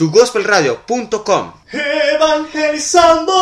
tugospelradio.com. Evangelizando